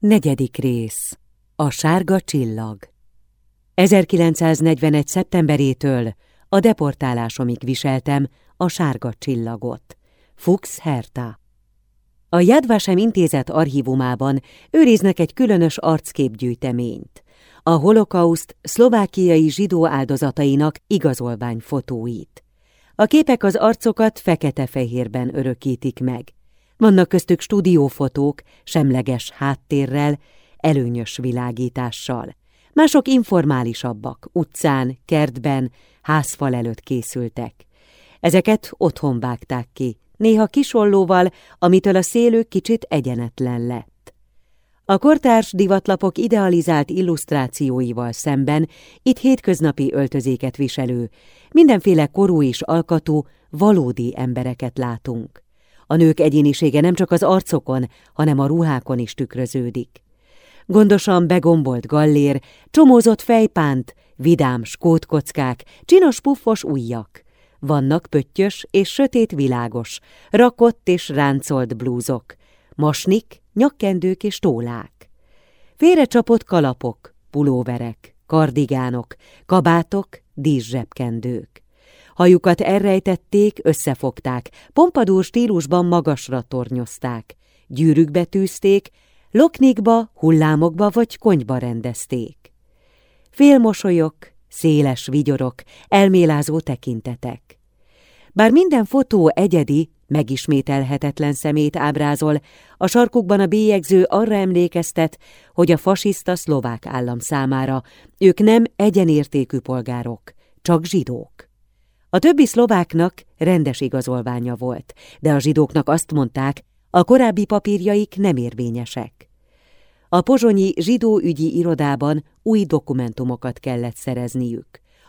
Negyedik rész A sárga csillag 1941. szeptemberétől a deportálásomig viseltem a sárga csillagot. Fuchs Herta A Jadvasem intézet archívumában őriznek egy különös arcképgyűjteményt. A holokauszt szlovákiai zsidó áldozatainak igazolványfotóit. A képek az arcokat fekete-fehérben örökítik meg. Vannak köztük stúdiófotók, semleges háttérrel, előnyös világítással. Mások informálisabbak, utcán, kertben, házfal előtt készültek. Ezeket otthon vágták ki, néha kisollóval, amitől a szélő kicsit egyenetlen lett. A kortárs divatlapok idealizált illusztrációival szemben itt hétköznapi öltözéket viselő, mindenféle korú és alkatú, valódi embereket látunk. A nők egyénisége nem csak az arcokon, hanem a ruhákon is tükröződik. Gondosan begombolt gallér, csomózott fejpánt, vidám skótkockák, csinos puffos ujjak. Vannak pöttyös és sötét világos, rakott és ráncolt blúzok, masnik, nyakkendők és tólák. Félrecsapott kalapok, pulóverek, kardigánok, kabátok, díszsebkendők. Hajukat elrejtették, összefogták, pompadúr stílusban magasra tornyozták, gyűrűkbe tűzték, loknikba, hullámokba vagy konyba rendezték. Félmosolyok, széles vigyorok, elmélázó tekintetek. Bár minden fotó egyedi, megismételhetetlen szemét ábrázol, a sarkukban a bélyegző arra emlékeztet, hogy a fasiszta szlovák állam számára ők nem egyenértékű polgárok, csak zsidók. A többi szlováknak rendes igazolványa volt, de a zsidóknak azt mondták, a korábbi papírjaik nem érvényesek. A pozsonyi zsidó ügyi irodában új dokumentumokat kellett szerezniük.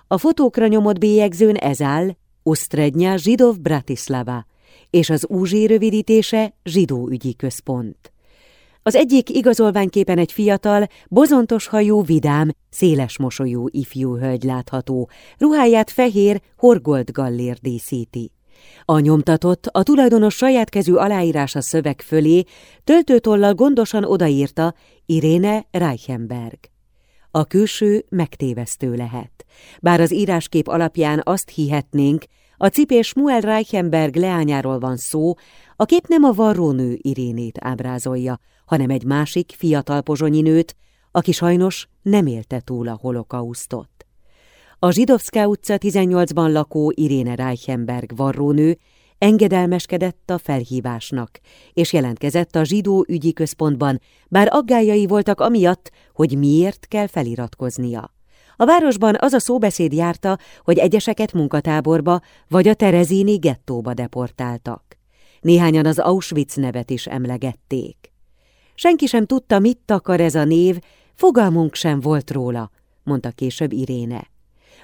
A fotókra nyomott bélyegzőn ez áll, Ustrednya Zsidov Bratislava, és az úzsé rövidítése Zsidó ügyi központ. Az egyik igazolványképen egy fiatal, bozontos hajú, vidám, széles mosolyú ifjú hölgy látható, ruháját fehér, horgolt gallér díszíti. A nyomtatott, a tulajdonos saját kezű aláírása szöveg fölé töltőtollal gondosan odaírta Iréne Reichenberg. A külső megtévesztő lehet. Bár az íráskép alapján azt hihetnénk, a cipés Muel Reichenberg leányáról van szó, a kép nem a varrónő Irénét ábrázolja, hanem egy másik fiatal pozsonyi nőt, aki sajnos nem élte túl a holokausztot. A Zsidovszká utca 18-ban lakó Iréne Reichenberg varrónő engedelmeskedett a felhívásnak, és jelentkezett a zsidó ügyi központban, bár aggájai voltak amiatt, hogy miért kell feliratkoznia. A városban az a szóbeszéd járta, hogy egyeseket munkatáborba vagy a Terezini gettóba deportáltak. Néhányan az Auschwitz nevet is emlegették. Senki sem tudta, mit takar ez a név, fogalmunk sem volt róla, mondta később Iréne.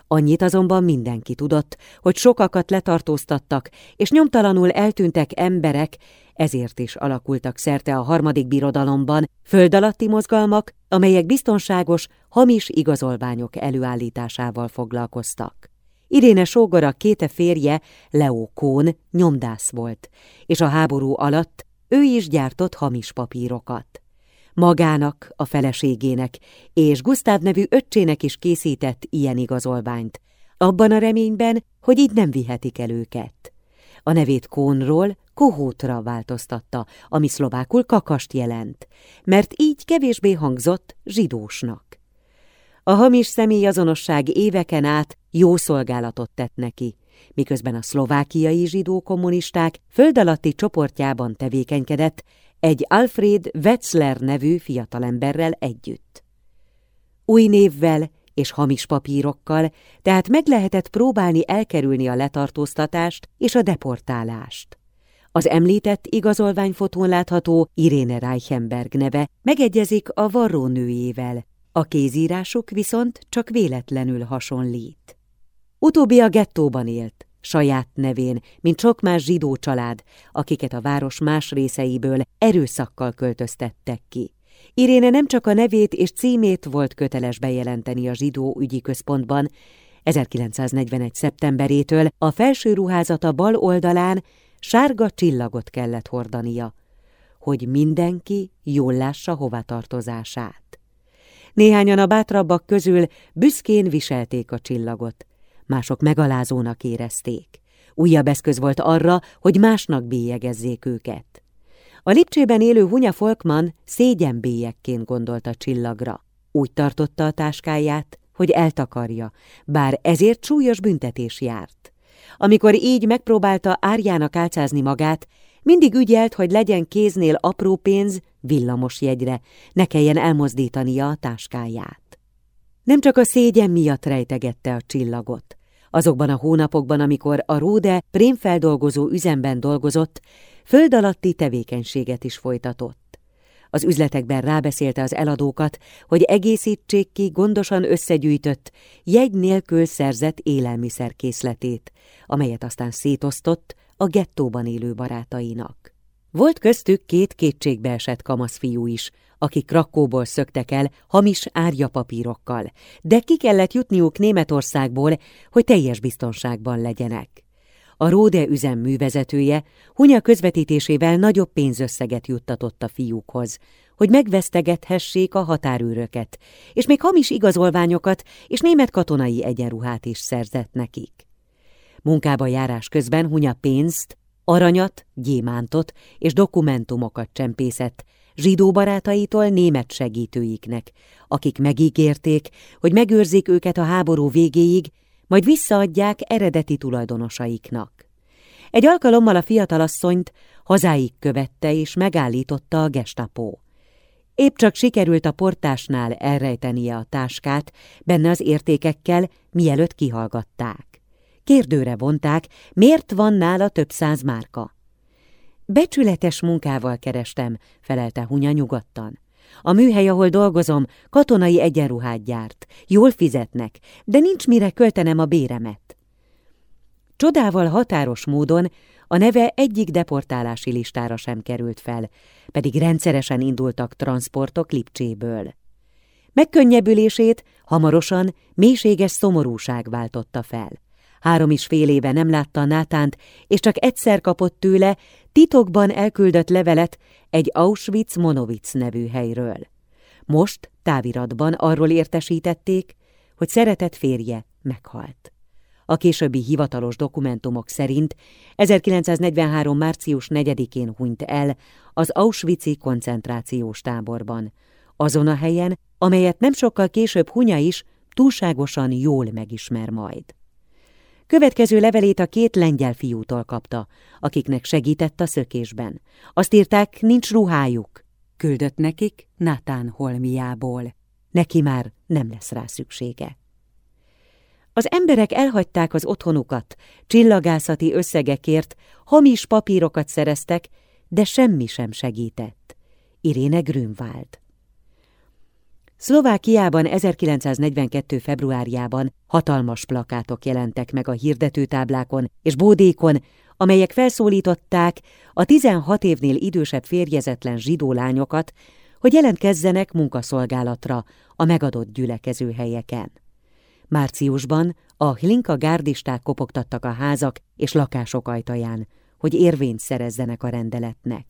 Annyit azonban mindenki tudott, hogy sokakat letartóztattak, és nyomtalanul eltűntek emberek, ezért is alakultak szerte a harmadik birodalomban föld alatti mozgalmak, amelyek biztonságos, hamis igazolványok előállításával foglalkoztak. Iréne sógora kéte férje, Leo Kón nyomdász volt, és a háború alatt ő is gyártott hamis papírokat. Magának, a feleségének és Gusztáv nevű öccsének is készített ilyen igazolványt, abban a reményben, hogy így nem vihetik el őket. A nevét Kónról Kohótra változtatta, ami szlovákul kakast jelent, mert így kevésbé hangzott zsidósnak. A hamis személyazonosság éveken át jó szolgálatot tett neki, miközben a szlovákiai zsidó kommunisták föld alatti csoportjában tevékenykedett, egy Alfred Wetzler nevű fiatalemberrel együtt. Új névvel és hamis papírokkal, tehát meg lehetett próbálni elkerülni a letartóztatást és a deportálást. Az említett igazolványfotón látható Iréne Reichenberg neve megegyezik a varrónőjével, a kézírásuk viszont csak véletlenül hasonlít. Utóbbi a gettóban élt, saját nevén, mint sok más zsidó család, akiket a város más részeiből erőszakkal költöztettek ki. Iréne nem csak a nevét és címét volt köteles bejelenteni a zsidó ügyi központban, 1941. szeptemberétől a felső ruházata bal oldalán sárga csillagot kellett hordania. hogy mindenki jól lássa hovatartozását. Néhányan a bátrabbak közül büszkén viselték a csillagot, mások megalázónak érezték. Újabb eszköz volt arra, hogy másnak bélyegezzék őket. A Lipcsében élő Hunya Folkman szégyenbélyekként gondolta csillagra. Úgy tartotta a táskáját, hogy eltakarja, bár ezért súlyos büntetés járt. Amikor így megpróbálta árjának álcázni magát, mindig ügyelt, hogy legyen kéznél apró pénz villamos jegyre, ne kelljen elmozdítania a táskáját. Nem csak a szégyen miatt rejtegette a csillagot. Azokban a hónapokban, amikor a Róde prémfeldolgozó üzemben dolgozott, föld alatti tevékenységet is folytatott. Az üzletekben rábeszélte az eladókat, hogy egészítsék ki gondosan összegyűjtött, jegy nélkül szerzett élelmiszerkészletét, amelyet aztán szétosztott a gettóban élő barátainak. Volt köztük két kétségbeesett kamaszfiú is, akik Krakóból szöktek el hamis árjapapírokkal, de ki kellett jutniuk Németországból, hogy teljes biztonságban legyenek. A Róde üzem művezetője Hunya közvetítésével nagyobb pénzösszeget juttatott a fiúkhoz, hogy megvesztegethessék a határőröket, és még hamis igazolványokat és német katonai egyenruhát is szerzett nekik. Munkába járás közben Hunya pénzt, aranyat, gyémántot és dokumentumokat csempészett, zsidó barátaitól német segítőiknek, akik megígérték, hogy megőrzik őket a háború végéig, majd visszaadják eredeti tulajdonosaiknak. Egy alkalommal a fiatalasszonyt hazáig követte és megállította a gestapo. Épp csak sikerült a portásnál elrejtenie a táskát, benne az értékekkel, mielőtt kihallgatták. Kérdőre vonták, miért van nála több száz márka. Becsületes munkával kerestem, felelte Hunya nyugodtan. A műhely, ahol dolgozom, katonai egyenruhát gyárt. Jól fizetnek, de nincs mire költenem a béremet. Csodával határos módon a neve egyik deportálási listára sem került fel, pedig rendszeresen indultak transportok Lipcséből. Megkönnyebbülését hamarosan mélységes szomorúság váltotta fel. Három is fél éve nem látta Nátánt, és csak egyszer kapott tőle titokban elküldött levelet egy Auschwitz-Monowitz nevű helyről. Most táviratban arról értesítették, hogy szeretett férje meghalt. A későbbi hivatalos dokumentumok szerint 1943. március 4-én hunyt el az Auschwitz-i koncentrációs táborban, azon a helyen, amelyet nem sokkal később Hunya is túlságosan jól megismer majd. Következő levelét a két lengyel fiútól kapta, akiknek segített a szökésben. Azt írták, nincs ruhájuk. Küldött nekik Natán holmiából. Neki már nem lesz rá szüksége. Az emberek elhagyták az otthonukat, csillagászati összegekért, hamis papírokat szereztek, de semmi sem segített. Iréne Grünwald Szlovákiában 1942. februárjában hatalmas plakátok jelentek meg a hirdetőtáblákon és bódékon, amelyek felszólították a 16 évnél idősebb férjezetlen zsidó lányokat, hogy jelentkezzenek munkaszolgálatra a megadott gyülekező helyeken. Márciusban a Hlinka gárdisták kopogtattak a házak és lakások ajtaján, hogy érvényt szerezzenek a rendeletnek.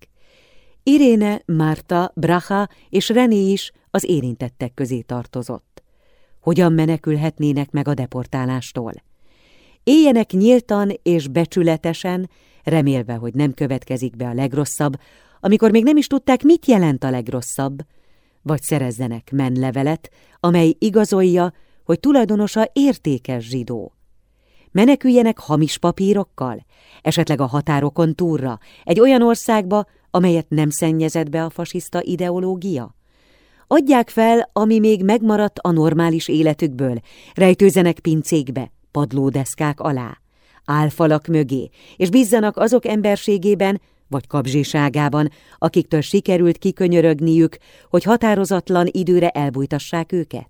Iréne, Márta, Bracha és René is az érintettek közé tartozott. Hogyan menekülhetnének meg a deportálástól? Éljenek nyíltan és becsületesen, remélve, hogy nem következik be a legrosszabb, amikor még nem is tudták, mit jelent a legrosszabb, vagy szerezzenek menlevelet, amely igazolja, hogy tulajdonosa értékes zsidó. Meneküljenek hamis papírokkal, esetleg a határokon túlra, egy olyan országba, amelyet nem szennyezett be a fasiszta ideológia? Adják fel, ami még megmaradt a normális életükből, rejtőzenek pincékbe, padlódeszkák alá, álfalak mögé, és bízzanak azok emberségében, vagy kapzsiságában, akiktől sikerült kikönyörögniük, hogy határozatlan időre elbújtassák őket?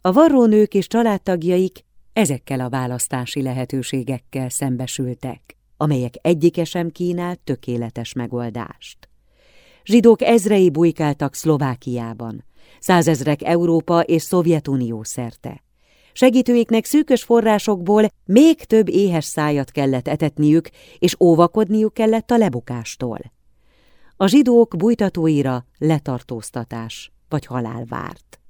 A varrónők és családtagjaik ezekkel a választási lehetőségekkel szembesültek, amelyek egyike sem kínált tökéletes megoldást. Zsidók ezrei bujkáltak Szlovákiában, százezrek Európa és Szovjetunió szerte. Segítőiknek szűkös forrásokból még több éhes szájat kellett etetniük, és óvakodniuk kellett a lebukástól. a zsidók bújtatóira letartóztatás vagy halál várt.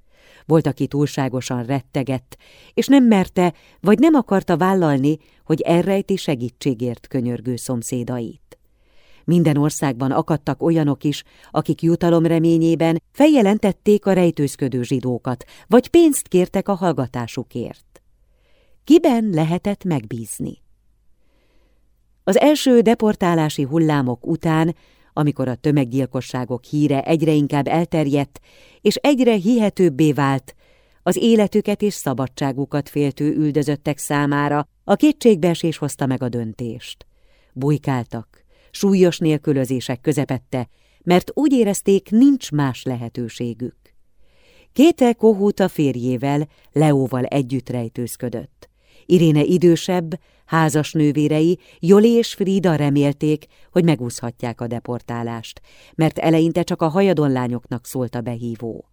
Volt, aki túlságosan rettegett, és nem merte, vagy nem akarta vállalni, hogy elrejti segítségért könyörgő szomszédait. Minden országban akadtak olyanok is, akik jutalom reményében feljelentették a rejtőzködő zsidókat, vagy pénzt kértek a hallgatásukért. Kiben lehetett megbízni? Az első deportálási hullámok után, amikor a tömeggyilkosságok híre egyre inkább elterjedt, és egyre hihetőbbé vált, az életüket és szabadságukat féltő üldözöttek számára a kétségbeesés hozta meg a döntést. Bujkáltak, súlyos nélkülözések közepette, mert úgy érezték, nincs más lehetőségük. Kéte Kohúta férjével, Leóval együtt rejtőzködött. Iréne idősebb, házas nővérei, Joli és Frida remélték, hogy megúszhatják a deportálást, mert eleinte csak a hajadonlányoknak szólt a behívó.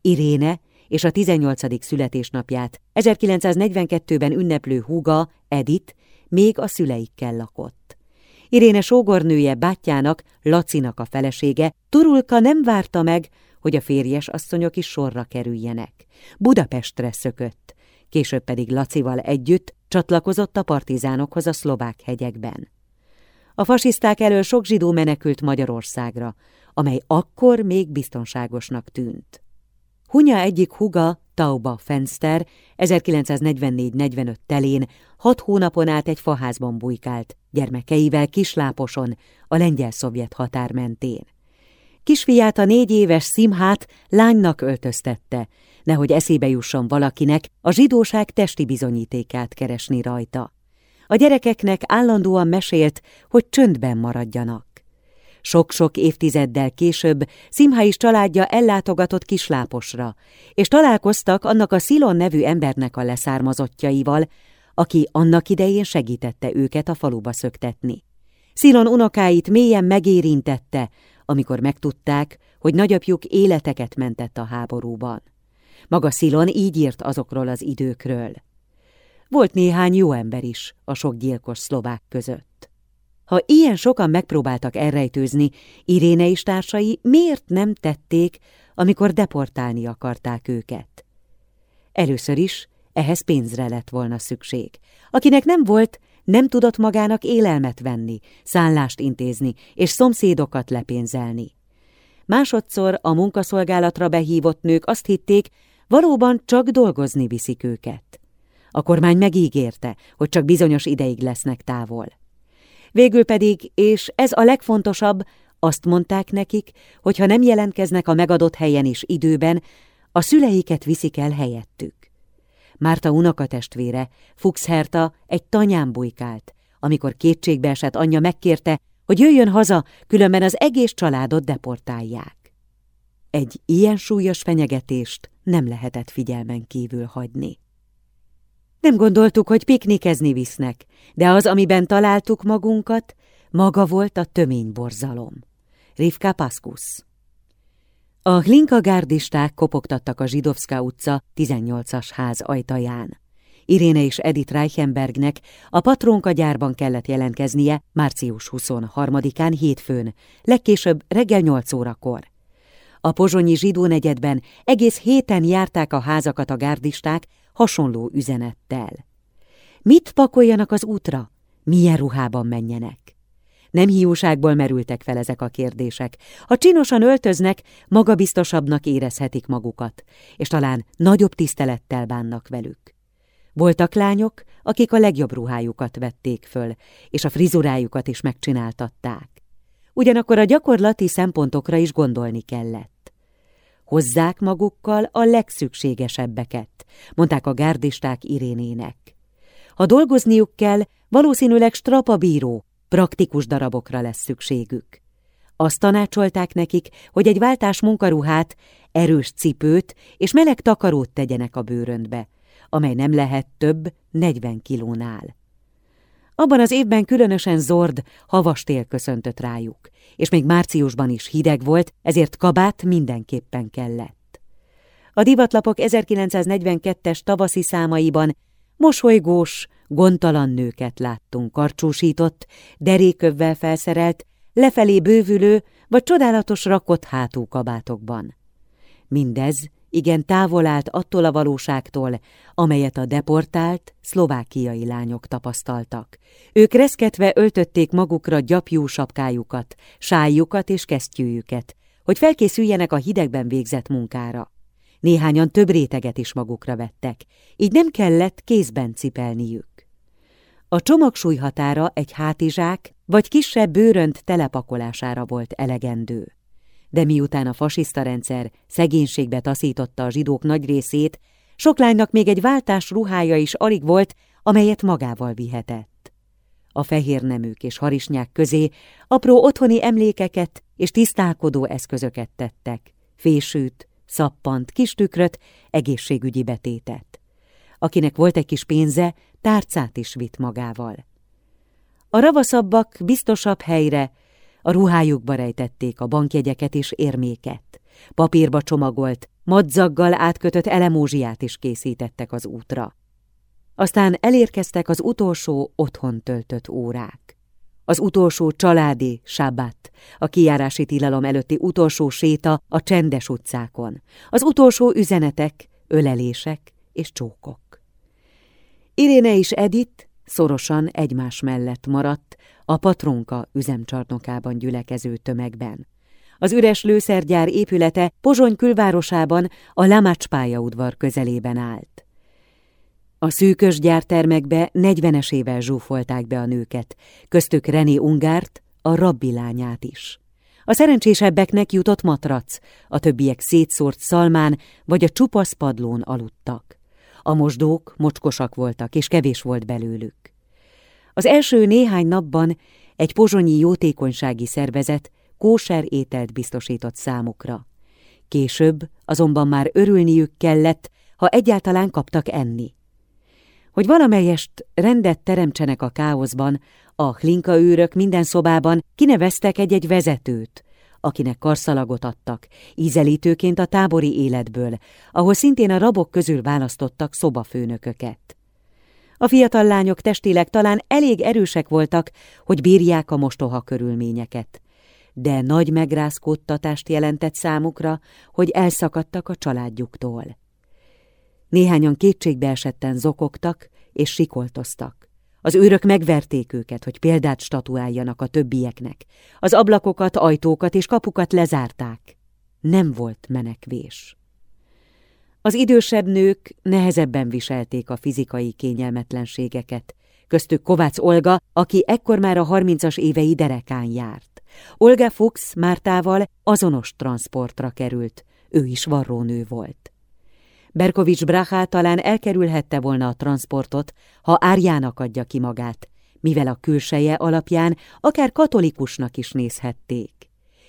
Iréne és a 18. születésnapját 1942-ben ünneplő húga, Edith, még a szüleikkel lakott. Iréne sógornője bátyjának, Lacinak a felesége, Turulka nem várta meg, hogy a férjes asszonyok is sorra kerüljenek. Budapestre szökött, később pedig Lacival együtt csatlakozott a partizánokhoz a szlovák hegyekben. A fasiszták elől sok zsidó menekült Magyarországra, amely akkor még biztonságosnak tűnt. Hunya egyik huga, Tauba Fenster 1944-45 telén hat hónapon át egy faházban bujkált, gyermekeivel kisláposon, a lengyel-szovjet határ mentén. Kisfiát a négy éves Szimhát lánynak öltöztette, nehogy eszébe jusson valakinek a zsidóság testi bizonyítékát keresni rajta. A gyerekeknek állandóan mesélt, hogy csöndben maradjanak. Sok-sok évtizeddel később Szimha is családja ellátogatott Kisláposra, és találkoztak annak a Szilon nevű embernek a leszármazottjaival, aki annak idején segítette őket a faluba szöktetni. Szilon unokáit mélyen megérintette, amikor megtudták, hogy nagyapjuk életeket mentett a háborúban. Maga Szilon így írt azokról az időkről. Volt néhány jó ember is a sok gyilkos szlovák között. Ha ilyen sokan megpróbáltak elrejtőzni, Iréne és társai miért nem tették, amikor deportálni akarták őket? Először is ehhez pénzre lett volna szükség. Akinek nem volt, nem tudott magának élelmet venni, szállást intézni és szomszédokat lepénzelni. Másodszor a munkaszolgálatra behívott nők azt hitték, valóban csak dolgozni viszik őket. A kormány megígérte, hogy csak bizonyos ideig lesznek távol. Végül pedig, és ez a legfontosabb, azt mondták nekik, hogy ha nem jelentkeznek a megadott helyen is időben, a szüleiket viszik el helyettük. Márta unokatestvére, Fuchs Herta egy tanyán bujkált, amikor kétségbe esett anyja megkérte, hogy jöjjön haza, különben az egész családot deportálják. Egy ilyen súlyos fenyegetést nem lehetett figyelmen kívül hagyni. Nem gondoltuk, hogy piknikezni visznek, de az, amiben találtuk magunkat, maga volt a töményborzalom. Rivka Paskus A Hlinka gárdisták kopogtattak a Zsidovszka utca 18-as ház ajtaján. Iréne és Edith Reichenbergnek a patronka gyárban kellett jelentkeznie március 23-án hétfőn, legkésőbb reggel 8 órakor. A pozsonyi zsidó negyedben egész héten járták a házakat a gárdisták hasonló üzenettel. Mit pakoljanak az útra? Milyen ruhában menjenek? Nem hiúságból merültek fel ezek a kérdések. Ha csinosan öltöznek, magabiztosabbnak érezhetik magukat, és talán nagyobb tisztelettel bánnak velük. Voltak lányok, akik a legjobb ruhájukat vették föl, és a frizurájukat is megcsináltatták. Ugyanakkor a gyakorlati szempontokra is gondolni kellett. Hozzák magukkal a legszükségesebbeket, mondták a gárdisták Irénének. Ha dolgozniuk kell, valószínűleg strapabíró, praktikus darabokra lesz szükségük. Azt tanácsolták nekik, hogy egy váltás munkaruhát, erős cipőt és meleg takarót tegyenek a bőröndbe, amely nem lehet több 40 kilónál. Abban az évben különösen zord, havas tél köszöntött rájuk, és még márciusban is hideg volt, ezért kabát mindenképpen kellett. A divatlapok 1942-es tavaszi számaiban mosolygós, gondtalan nőket láttunk, karcsúsított, derékövvel felszerelt, lefelé bővülő, vagy csodálatos rakott hátú kabátokban. Mindez igen távol állt attól a valóságtól, amelyet a deportált szlovákiai lányok tapasztaltak. Ők reszketve öltötték magukra gyapjú sapkájukat, sájjukat és kesztyűjüket, hogy felkészüljenek a hidegben végzett munkára. Néhányan több réteget is magukra vettek, így nem kellett kézben cipelniük. A csomagsúly határa egy hátizsák vagy kisebb bőrönt telepakolására volt elegendő. De miután a fasiszta rendszer szegénységbe taszította a zsidók nagy részét, sok lánynak még egy váltás ruhája is alig volt, amelyet magával vihetett. A fehér neműk és harisnyák közé apró otthoni emlékeket és tisztálkodó eszközöket tettek, fésűt, szappant, kis tükröt, egészségügyi betétet. Akinek volt egy kis pénze, tárcát is vitt magával. A ravaszabbak biztosabb helyre, a ruhájukba rejtették a bankjegyeket és érméket. Papírba csomagolt, madzaggal átkötött elemózsiát is készítettek az útra. Aztán elérkeztek az utolsó otthon töltött órák. Az utolsó családi sábát, a kijárási tilalom előtti utolsó séta a csendes utcákon, az utolsó üzenetek, ölelések és csókok. Iréne és Edith szorosan egymás mellett maradt a patronka üzemcsarnokában gyülekező tömegben. Az üres lőszergyár épülete Pozsony külvárosában a Lamács pályaudvar közelében állt. A szűkös gyártermekbe negyvenes éve zsúfolták be a nőket, köztük René Ungárt, a rabbi lányát is. A szerencsésebbeknek jutott matrac, a többiek szétszórt szalmán vagy a csupasz padlón aludtak. A mosdók mocskosak voltak, és kevés volt belőlük. Az első néhány napban egy pozsonyi jótékonysági szervezet kóser ételt biztosított számukra. Később azonban már örülniük kellett, ha egyáltalán kaptak enni. Hogy valamelyest rendet teremtsenek a káoszban, a őrök minden szobában kineveztek egy-egy vezetőt, akinek karszalagot adtak, ízelítőként a tábori életből, ahol szintén a rabok közül választottak szobafőnököket. A fiatal lányok testileg talán elég erősek voltak, hogy bírják a mostoha körülményeket, de nagy megrázkódtatást jelentett számukra, hogy elszakadtak a családjuktól. Néhányan kétségbe esetten zokogtak és sikoltoztak. Az őrök megverték őket, hogy példát statuáljanak a többieknek. Az ablakokat, ajtókat és kapukat lezárták. Nem volt menekvés. Az idősebb nők nehezebben viselték a fizikai kényelmetlenségeket, köztük Kovács Olga, aki ekkor már a harmincas évei derekán járt. Olga Fuchs Mártával azonos transportra került, ő is varrónő volt. Berkovics Brachá talán elkerülhette volna a transportot, ha Árjának adja ki magát, mivel a külseje alapján akár katolikusnak is nézhették.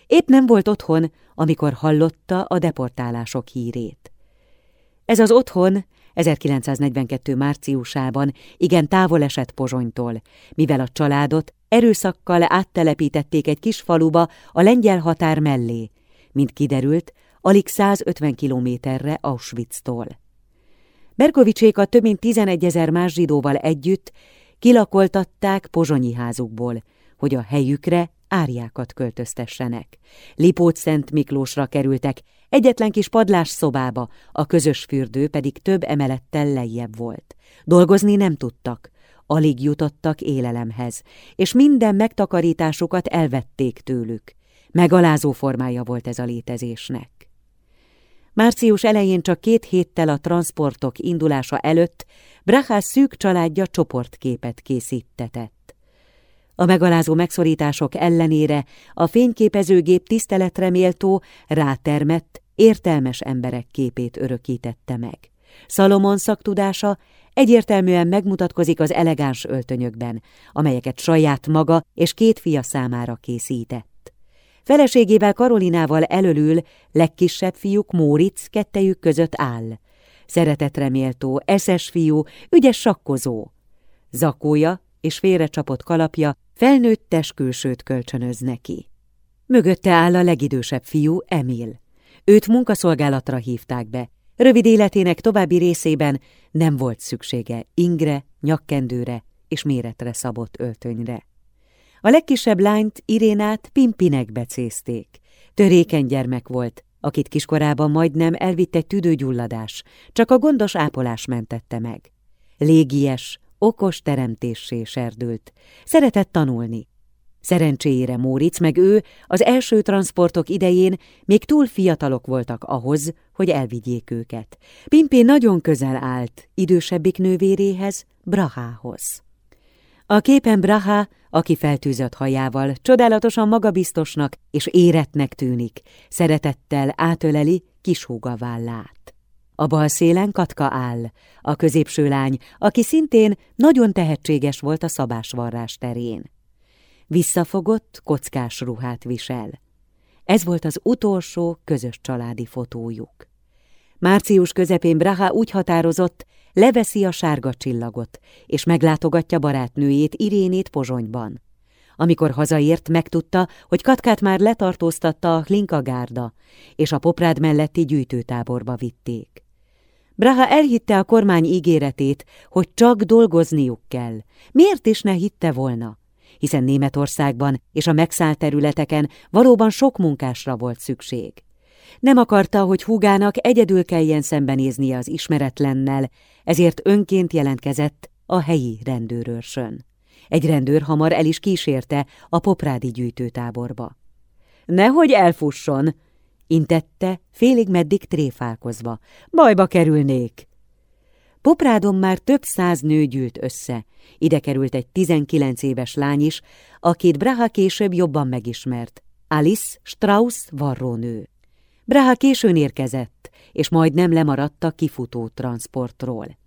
Épp nem volt otthon, amikor hallotta a deportálások hírét. Ez az otthon 1942. márciusában igen távol esett Pozsonytól, mivel a családot erőszakkal áttelepítették egy kis faluba a lengyel határ mellé. Mint kiderült, alig 150 kilométerre Auschwitz-tól. Berkovicsékat több mint 11 ezer más zsidóval együtt kilakoltatták pozsonyi házukból, hogy a helyükre árjákat költöztessenek. Lipót Szent Miklósra kerültek, egyetlen kis padlás szobába, a közös fürdő pedig több emelettel lejjebb volt. Dolgozni nem tudtak, alig jutottak élelemhez, és minden megtakarításukat elvették tőlük. Megalázó formája volt ez a létezésnek. Március elején csak két héttel a transportok indulása előtt Brachás szűk családja csoportképet készítetett. A megalázó megszorítások ellenére a fényképezőgép tiszteletre méltó, rátermett, értelmes emberek képét örökítette meg. Salomon szaktudása egyértelműen megmutatkozik az elegáns öltönyökben, amelyeket saját maga és két fia számára készített. Feleségével Karolinával elölül legkisebb fiúk Móric kettejük között áll. Szeretetreméltó, eszes fiú, ügyes sakkozó. Zakója és félrecsapott kalapja felnőtt teskülsőt kölcsönöz neki. Mögötte áll a legidősebb fiú, Emil. Őt munkaszolgálatra hívták be. Rövid életének további részében nem volt szüksége ingre, nyakkendőre és méretre szabott öltönyre. A legkisebb lányt, Irénát Pimpinek becézték. Törékeny gyermek volt, akit kiskorában majdnem elvitt egy tüdőgyulladás, csak a gondos ápolás mentette meg. Légies, okos teremtéssé serdült. Szeretett tanulni. Szerencséjére Móric meg ő az első transportok idején még túl fiatalok voltak ahhoz, hogy elvigyék őket. Pimpé nagyon közel állt idősebbik nővéréhez, Brahához. A képen Braha, aki feltűzött hajával, csodálatosan magabiztosnak és éretnek tűnik, szeretettel átöleli kishúga vállát. A bal szélen Katka áll, a középső lány, aki szintén nagyon tehetséges volt a szabásvarrás terén. Visszafogott, kockás ruhát visel. Ez volt az utolsó közös családi fotójuk. Március közepén Braha úgy határozott, leveszi a sárga csillagot, és meglátogatja barátnőjét Irénét Pozsonyban. Amikor hazaért, megtudta, hogy Katkát már letartóztatta a Linkagárda, és a Poprád melletti gyűjtőtáborba vitték. Braha elhitte a kormány ígéretét, hogy csak dolgozniuk kell. Miért is ne hitte volna? Hiszen Németországban és a megszállt területeken valóban sok munkásra volt szükség. Nem akarta, hogy húgának egyedül kelljen szembenéznie az ismeretlennel, ezért önként jelentkezett a helyi rendőrőrsön. Egy rendőr hamar el is kísérte a poprádi gyűjtőtáborba. Nehogy elfusson, intette, félig meddig tréfálkozva. Bajba kerülnék. Poprádon már több száz nő gyűlt össze. Ide került egy tizenkilenc éves lány is, akit Braha később jobban megismert. Alice Strauss varrónő. Braha későn érkezett, és majd nem lemaradt a kifutó transportról.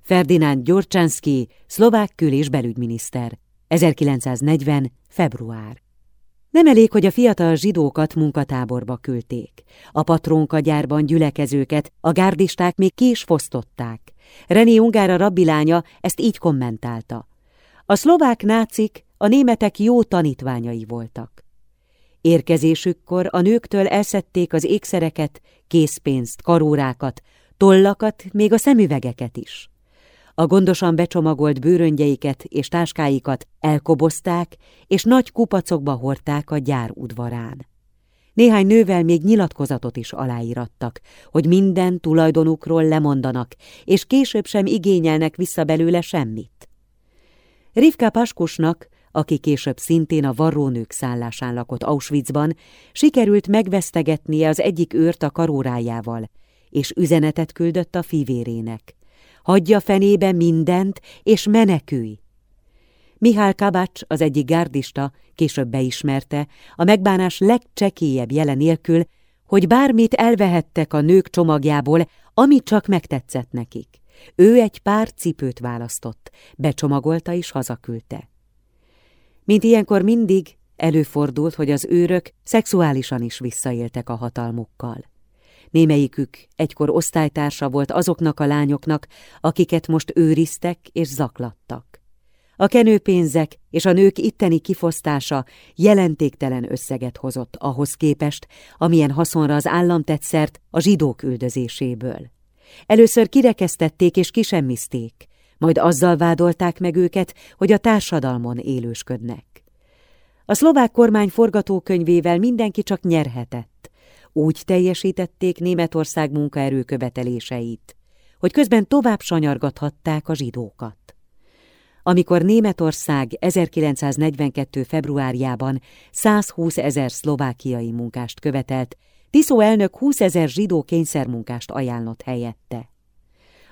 Ferdinánd Gyurcsánszki, szlovák kül- és belügyminiszter, 1940. február. Nem elég, hogy a fiatal zsidókat munkatáborba küldték. A patrónkagyárban gyülekezőket a gárdisták még ki is fosztották. René Ungára rabbilánya ezt így kommentálta. A szlovák nácik a németek jó tanítványai voltak. Érkezésükkor a nőktől elszedték az ékszereket, készpénzt, karórákat, tollakat, még a szemüvegeket is. A gondosan becsomagolt bőröngyeiket és táskáikat elkobozták, és nagy kupacokba hordták a gyár udvarán. Néhány nővel még nyilatkozatot is aláírattak, hogy minden tulajdonukról lemondanak, és később sem igényelnek vissza belőle semmit. Rivka Paskusnak aki később szintén a varrónők szállásán lakott Auschwitzban, sikerült megvesztegetnie az egyik őrt a karórájával, és üzenetet küldött a fivérének. Hagyja fenébe mindent, és menekülj! Mihály Kabács, az egyik gárdista, később beismerte, a megbánás legcsekélyebb jele nélkül, hogy bármit elvehettek a nők csomagjából, ami csak megtetszett nekik. Ő egy pár cipőt választott, becsomagolta és hazaküldte. Mint ilyenkor mindig, előfordult, hogy az őrök szexuálisan is visszaéltek a hatalmukkal. Némelyikük egykor osztálytársa volt azoknak a lányoknak, akiket most őriztek és zaklattak. A kenőpénzek és a nők itteni kifosztása jelentéktelen összeget hozott ahhoz képest, amilyen haszonra az állam tett szert a zsidók üldözéséből. Először kirekesztették és kisemmizték, majd azzal vádolták meg őket, hogy a társadalmon élősködnek. A szlovák kormány forgatókönyvével mindenki csak nyerhetett. Úgy teljesítették Németország munkaerő követeléseit, hogy közben tovább sanyargathatták a zsidókat. Amikor Németország 1942. februárjában 120 ezer szlovákiai munkást követelt, Tiszó elnök 20 ezer zsidó kényszermunkást ajánlott helyette.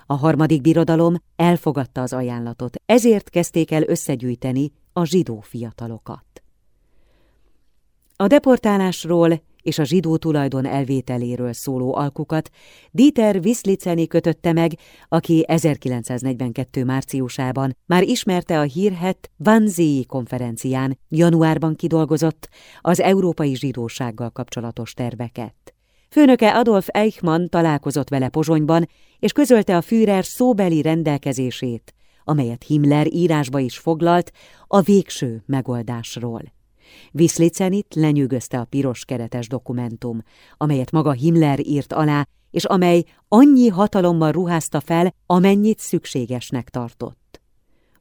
A harmadik birodalom elfogadta az ajánlatot, ezért kezdték el összegyűjteni a zsidó fiatalokat. A deportálásról és a zsidó tulajdon elvételéről szóló alkukat Dieter Wislizeni kötötte meg, aki 1942. márciusában már ismerte a hírhet Wannsee konferencián januárban kidolgozott az európai zsidósággal kapcsolatos terveket. Főnöke Adolf Eichmann találkozott vele Pozsonyban, és közölte a Führer szóbeli rendelkezését, amelyet Himmler írásba is foglalt a végső megoldásról. Viszlicenit lenyűgözte a piros keretes dokumentum, amelyet maga Himmler írt alá, és amely annyi hatalommal ruházta fel, amennyit szükségesnek tartott.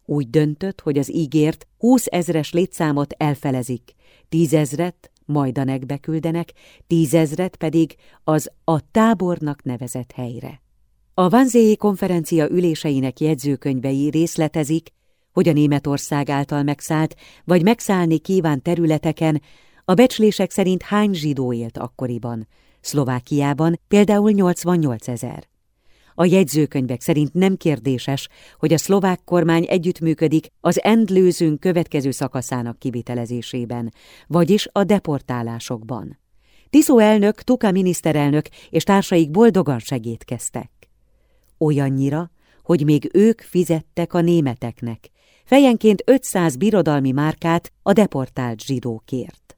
Úgy döntött, hogy az ígért 20 ezres létszámot elfelezik, tízezret majdanekbe küldenek, tízezret pedig az a tábornak nevezett helyre. A Vanzéi konferencia üléseinek jegyzőkönyvei részletezik, hogy a Németország által megszállt vagy megszállni kíván területeken a becslések szerint hány zsidó élt akkoriban, Szlovákiában például 88 ezer. A jegyzőkönyvek szerint nem kérdéses, hogy a szlovák kormány együttműködik az endlőzünk következő szakaszának kivitelezésében, vagyis a deportálásokban. Tiszó elnök, Tuka miniszterelnök és társaik boldogan segítkeztek. Olyannyira, hogy még ők fizettek a németeknek, fejenként 500 birodalmi márkát a deportált zsidókért.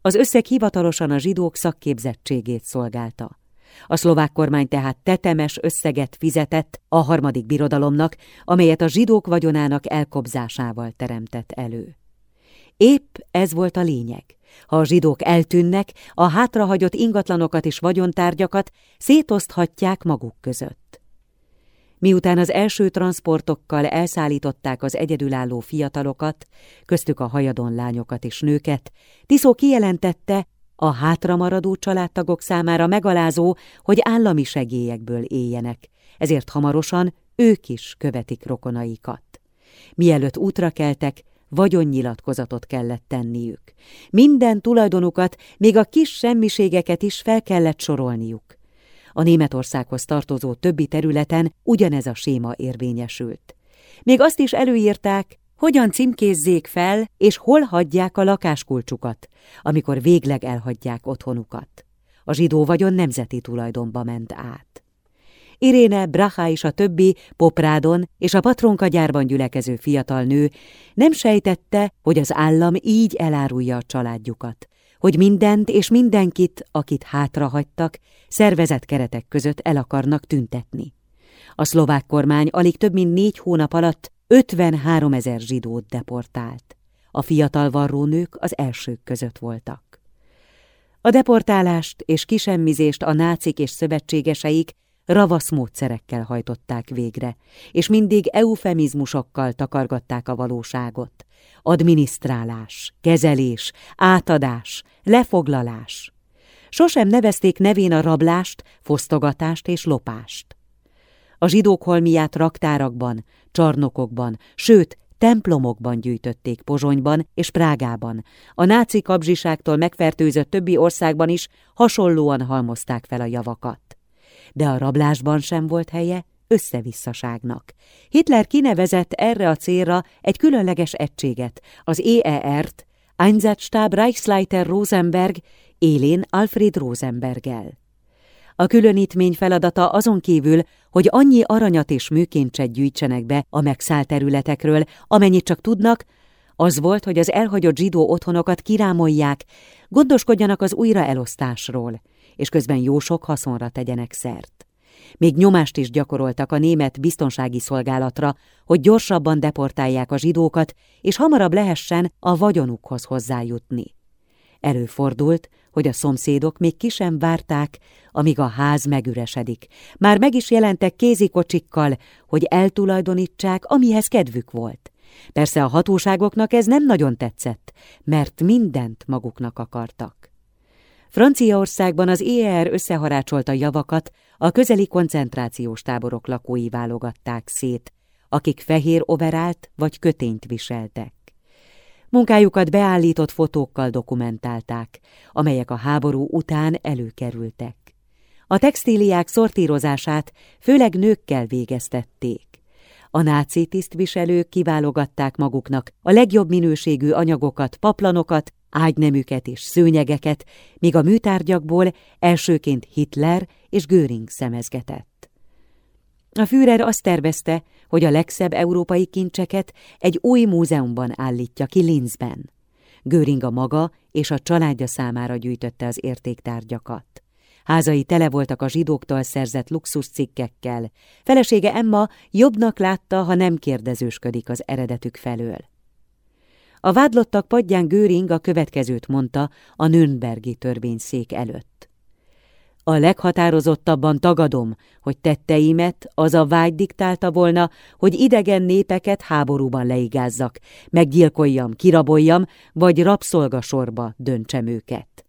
Az összeg hivatalosan a zsidók szakképzettségét szolgálta. A szlovák kormány tehát tetemes összeget fizetett a harmadik birodalomnak, amelyet a zsidók vagyonának elkobzásával teremtett elő. Épp ez volt a lényeg. Ha a zsidók eltűnnek, a hátrahagyott ingatlanokat és vagyontárgyakat szétoszthatják maguk között. Miután az első transportokkal elszállították az egyedülálló fiatalokat, köztük a hajadon lányokat és nőket, Tiszó kijelentette, a hátramaradó családtagok számára megalázó, hogy állami segélyekből éljenek, ezért hamarosan ők is követik rokonaikat. Mielőtt útra keltek, vagyonnyilatkozatot kellett tenniük. Minden tulajdonukat, még a kis semmiségeket is fel kellett sorolniuk. A Németországhoz tartozó többi területen ugyanez a séma érvényesült. Még azt is előírták, hogyan címkézzék fel, és hol hagyják a lakáskulcsukat, amikor végleg elhagyják otthonukat. A zsidó vagyon nemzeti tulajdonba ment át. Iréne, Braha és a többi Poprádon és a patronkagyárban gyülekező fiatal nő nem sejtette, hogy az állam így elárulja a családjukat, hogy mindent és mindenkit, akit hátrahagytak, szervezett keretek között el akarnak tüntetni. A szlovák kormány alig több mint négy hónap alatt 53 ezer zsidót deportált. A fiatal varrónők az elsők között voltak. A deportálást és kisemmizést a nácik és szövetségeseik ravasz módszerekkel hajtották végre, és mindig eufemizmusokkal takargatták a valóságot. Adminisztrálás, kezelés, átadás, lefoglalás. Sosem nevezték nevén a rablást, fosztogatást és lopást. A zsidók holmiát raktárakban, csarnokokban, sőt, templomokban gyűjtötték Pozsonyban és Prágában. A náci kapzsiságtól megfertőzött többi országban is hasonlóan halmozták fel a javakat. De a rablásban sem volt helye összevisszaságnak. Hitler kinevezett erre a célra egy különleges egységet, az EER-t, Einsatzstab Reichsleiter Rosenberg, élén Alfred Rosenberggel. A különítmény feladata azon kívül, hogy annyi aranyat és műkincset gyűjtsenek be a megszállt területekről, amennyit csak tudnak, az volt, hogy az elhagyott zsidó otthonokat kirámolják, gondoskodjanak az újraelosztásról, és közben jó sok haszonra tegyenek szert. Még nyomást is gyakoroltak a német biztonsági szolgálatra, hogy gyorsabban deportálják a zsidókat, és hamarabb lehessen a vagyonukhoz hozzájutni. Előfordult, hogy a szomszédok még ki sem várták, amíg a ház megüresedik. Már meg is jelentek kézikocsikkal, hogy eltulajdonítsák, amihez kedvük volt. Persze a hatóságoknak ez nem nagyon tetszett, mert mindent maguknak akartak. Franciaországban az ER összeharácsolta javakat, a közeli koncentrációs táborok lakói válogatták szét, akik fehér overált vagy kötényt viseltek. Munkájukat beállított fotókkal dokumentálták, amelyek a háború után előkerültek. A textíliák szortírozását főleg nőkkel végeztették. A náci tisztviselők kiválogatták maguknak a legjobb minőségű anyagokat, paplanokat, ágynemüket és szőnyegeket, míg a műtárgyakból elsőként Hitler és Göring szemezgetett. A Führer azt tervezte, hogy a legszebb európai kincseket egy új múzeumban állítja ki Linzben. Göring a maga és a családja számára gyűjtötte az értéktárgyakat. Házai tele voltak a zsidóktól szerzett luxuscikkekkel. Felesége Emma jobbnak látta, ha nem kérdezősködik az eredetük felől. A vádlottak padján Göring a következőt mondta a Nürnbergi törvényszék előtt. A leghatározottabban tagadom, hogy tetteimet az a vágy diktálta volna, hogy idegen népeket háborúban leigázzak, meggyilkoljam, kiraboljam, vagy rabszolgasorba döntsem őket.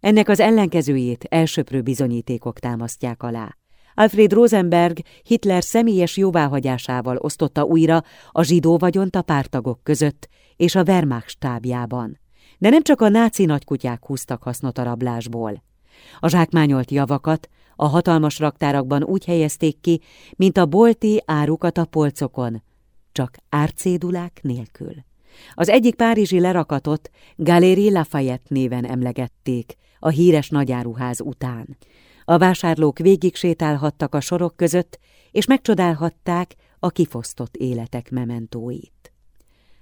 Ennek az ellenkezőjét elsöprő bizonyítékok támasztják alá. Alfred Rosenberg Hitler személyes jóváhagyásával osztotta újra a zsidó vagyont a pártagok között és a Wehrmacht stábjában. De nem csak a náci nagykutyák húztak hasznot a rablásból. A zsákmányolt javakat a hatalmas raktárakban úgy helyezték ki, mint a bolti árukat a polcokon, csak árcédulák nélkül. Az egyik párizsi lerakatot Galéri Lafayette néven emlegették, a híres nagyáruház után. A vásárlók végig sétálhattak a sorok között, és megcsodálhatták a kifosztott életek mementóit.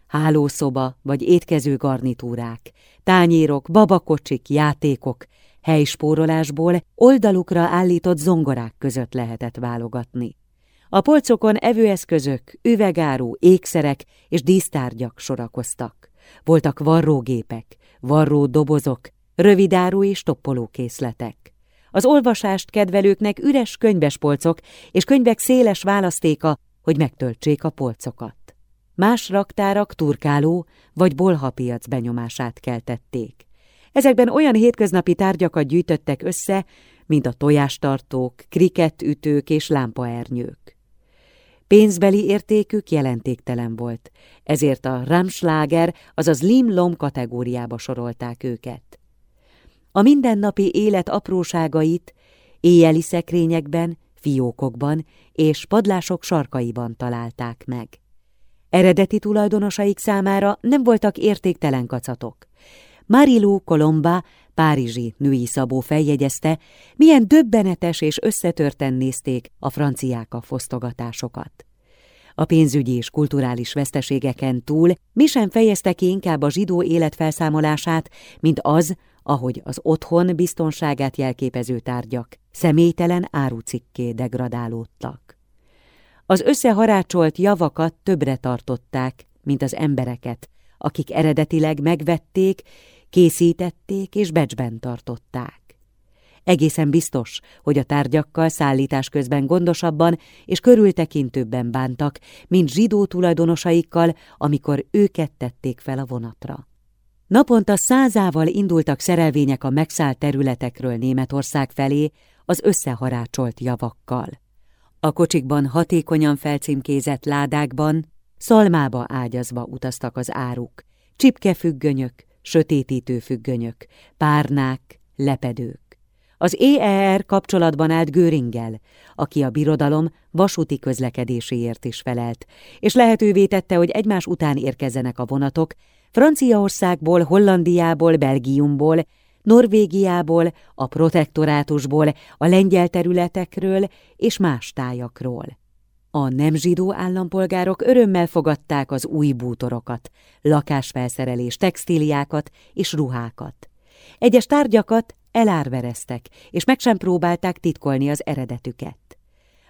Hálószoba vagy étkező garnitúrák, tányérok, babakocsik, játékok, helyspórolásból oldalukra állított zongorák között lehetett válogatni. A polcokon evőeszközök, üvegáru, ékszerek és dísztárgyak sorakoztak. Voltak varrógépek, varró dobozok, rövidáru és toppolókészletek. Az olvasást kedvelőknek üres könyvespolcok és könyvek széles választéka, hogy megtöltsék a polcokat. Más raktárak turkáló vagy bolhapiac benyomását keltették. Ezekben olyan hétköznapi tárgyakat gyűjtöttek össze, mint a tojástartók, kriketütők és lámpaernyők. Pénzbeli értékük jelentéktelen volt, ezért a Ramschlager, azaz lim-lom kategóriába sorolták őket. A mindennapi élet apróságait éjjeli szekrényekben, fiókokban és padlások sarkaiban találták meg. Eredeti tulajdonosaik számára nem voltak értéktelen kacatok. Marilou Colomba, párizsi női szabó feljegyezte, milyen döbbenetes és összetörten nézték a franciák a fosztogatásokat. A pénzügyi és kulturális veszteségeken túl mi sem fejezte ki inkább a zsidó élet felszámolását, mint az, ahogy az otthon biztonságát jelképező tárgyak személytelen árucikké degradálódtak. Az összeharácsolt javakat többre tartották, mint az embereket, akik eredetileg megvették, készítették és becsben tartották. Egészen biztos, hogy a tárgyakkal szállítás közben gondosabban és körültekintőbben bántak, mint zsidó tulajdonosaikkal, amikor őket tették fel a vonatra. Naponta százával indultak szerelvények a megszállt területekről Németország felé az összeharácsolt javakkal. A kocsikban hatékonyan felcímkézett ládákban, szalmába ágyazva utaztak az áruk, csipkefüggönyök, sötétítő függönyök, párnák, lepedők. Az EER kapcsolatban állt Göringel, aki a birodalom vasúti közlekedéséért is felelt, és lehetővé tette, hogy egymás után érkezzenek a vonatok, Franciaországból, Hollandiából, Belgiumból, Norvégiából, a protektorátusból, a lengyel területekről és más tájakról. A nem zsidó állampolgárok örömmel fogadták az új bútorokat, lakásfelszerelés, textíliákat és ruhákat. Egyes tárgyakat elárvereztek, és meg sem próbálták titkolni az eredetüket.